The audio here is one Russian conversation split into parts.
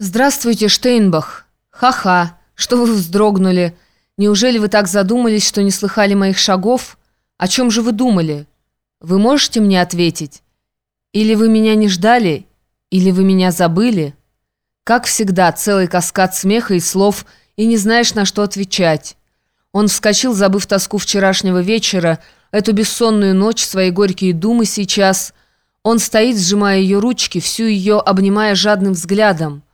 «Здравствуйте, Штейнбах! Ха-ха! Что вы вздрогнули? Неужели вы так задумались, что не слыхали моих шагов? О чем же вы думали? Вы можете мне ответить? Или вы меня не ждали? Или вы меня забыли?» Как всегда, целый каскад смеха и слов, и не знаешь, на что отвечать. Он вскочил, забыв тоску вчерашнего вечера, эту бессонную ночь, свои горькие думы сейчас. Он стоит, сжимая ее ручки, всю ее обнимая жадным взглядом.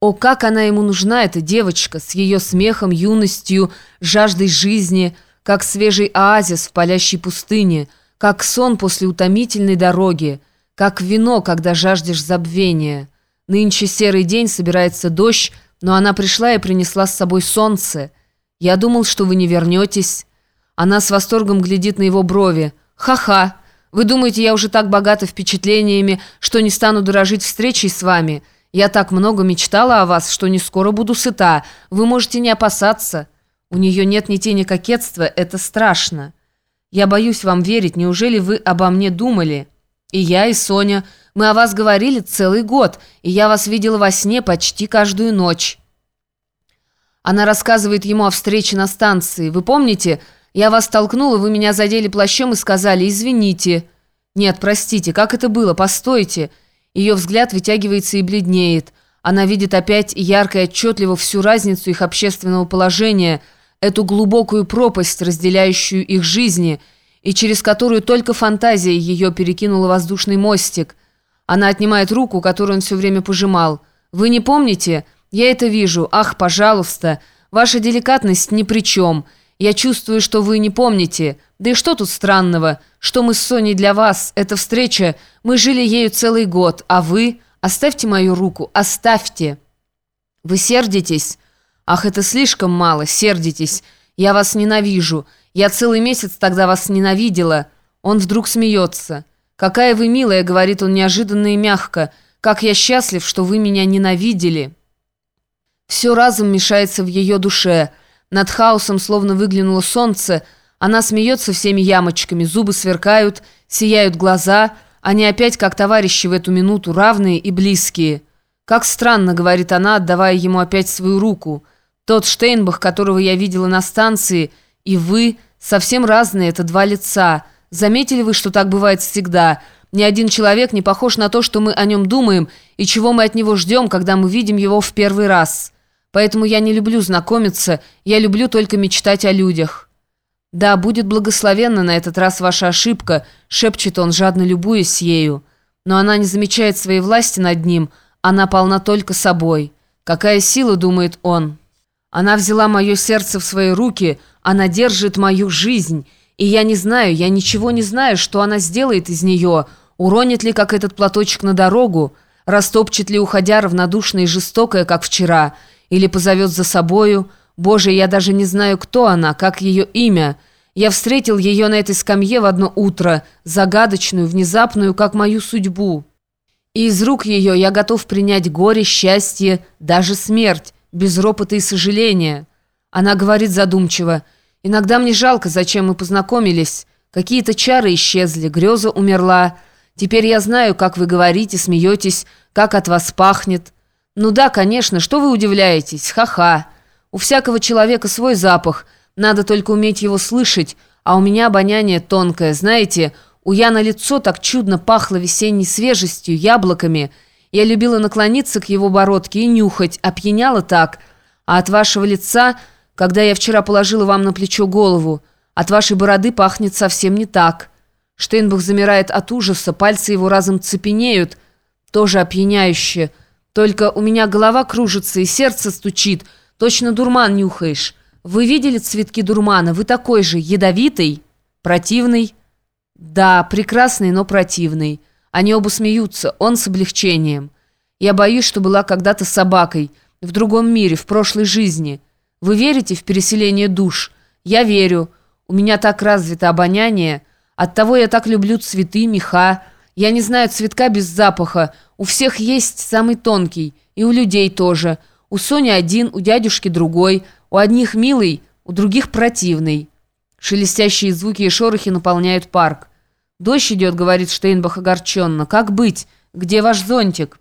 О, как она ему нужна, эта девочка, с ее смехом, юностью, жаждой жизни, как свежий оазис в палящей пустыне, как сон после утомительной дороги, как вино, когда жаждешь забвения. Нынче серый день, собирается дождь, но она пришла и принесла с собой солнце. Я думал, что вы не вернетесь. Она с восторгом глядит на его брови. «Ха-ха! Вы думаете, я уже так богата впечатлениями, что не стану дорожить встречей с вами?» Я так много мечтала о вас, что не скоро буду сыта. Вы можете не опасаться. У нее нет ни тени кокетства, это страшно. Я боюсь вам верить, неужели вы обо мне думали? И я, и Соня. Мы о вас говорили целый год, и я вас видела во сне почти каждую ночь. Она рассказывает ему о встрече на станции. Вы помните, я вас толкнула, вы меня задели плащом и сказали «извините». Нет, простите, как это было? Постойте. Ее взгляд вытягивается и бледнеет. Она видит опять ярко и отчетливо всю разницу их общественного положения, эту глубокую пропасть, разделяющую их жизни, и через которую только фантазия ее перекинула воздушный мостик. Она отнимает руку, которую он все время пожимал. «Вы не помните? Я это вижу. Ах, пожалуйста. Ваша деликатность ни при чем. Я чувствую, что вы не помните. Да и что тут странного? Что мы с Соней для вас? Эта встреча, мы жили ею целый год, а вы... Оставьте мою руку, оставьте. Вы сердитесь? Ах, это слишком мало, сердитесь. Я вас ненавижу. Я целый месяц тогда вас ненавидела. Он вдруг смеется. «Какая вы милая», — говорит он неожиданно и мягко. «Как я счастлив, что вы меня ненавидели». Все разом мешается в ее душе — над хаосом словно выглянуло солнце. Она смеется всеми ямочками, зубы сверкают, сияют глаза. Они опять, как товарищи в эту минуту, равные и близкие. «Как странно», — говорит она, отдавая ему опять свою руку. «Тот Штейнбах, которого я видела на станции, и вы, совсем разные, это два лица. Заметили вы, что так бывает всегда?» Ни один человек не похож на то, что мы о нем думаем и чего мы от него ждем, когда мы видим его в первый раз». Поэтому я не люблю знакомиться, я люблю только мечтать о людях». «Да, будет благословенна на этот раз ваша ошибка», — шепчет он, жадно любуясь ею. Но она не замечает своей власти над ним, она полна только собой. «Какая сила», — думает он. «Она взяла мое сердце в свои руки, она держит мою жизнь, и я не знаю, я ничего не знаю, что она сделает из нее, уронит ли, как этот платочек на дорогу, растопчет ли, уходя равнодушно и жестокая, как вчера» или позовет за собою. Боже, я даже не знаю, кто она, как ее имя. Я встретил ее на этой скамье в одно утро, загадочную, внезапную, как мою судьбу. И из рук ее я готов принять горе, счастье, даже смерть, без ропота и сожаления. Она говорит задумчиво, «Иногда мне жалко, зачем мы познакомились. Какие-то чары исчезли, греза умерла. Теперь я знаю, как вы говорите, смеетесь, как от вас пахнет». «Ну да, конечно, что вы удивляетесь? Ха-ха. У всякого человека свой запах, надо только уметь его слышать, а у меня обоняние тонкое, знаете, у Яна лицо так чудно пахло весенней свежестью, яблоками. Я любила наклониться к его бородке и нюхать, опьяняла так. А от вашего лица, когда я вчера положила вам на плечо голову, от вашей бороды пахнет совсем не так». Штейнбах замирает от ужаса, пальцы его разом цепенеют, тоже опьяняюще – только у меня голова кружится и сердце стучит. Точно дурман нюхаешь. Вы видели цветки дурмана? Вы такой же, ядовитый? Противный? Да, прекрасный, но противный. Они оба смеются, он с облегчением. Я боюсь, что была когда-то собакой. В другом мире, в прошлой жизни. Вы верите в переселение душ? Я верю. У меня так развито обоняние. Оттого я так люблю цветы, меха. Я не знаю цветка без запаха. У всех есть самый тонкий. И у людей тоже. У Сони один, у дядюшки другой. У одних милый, у других противный. Шелестящие звуки и шорохи наполняют парк. «Дождь идет», — говорит Штейнбах огорченно. «Как быть? Где ваш зонтик?»